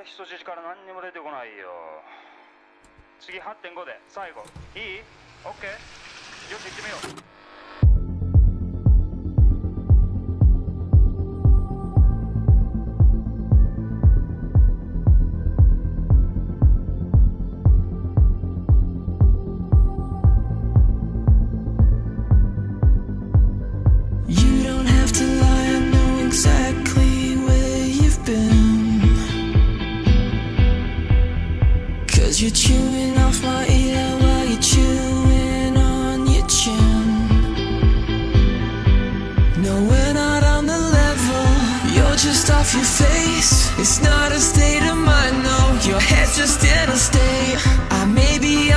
れ人質から何にも出てこないよ。次8.5で最後。いい ?OK よし行ってみよう「your face. It's not a state of mind, no Your head's just in a state. I may be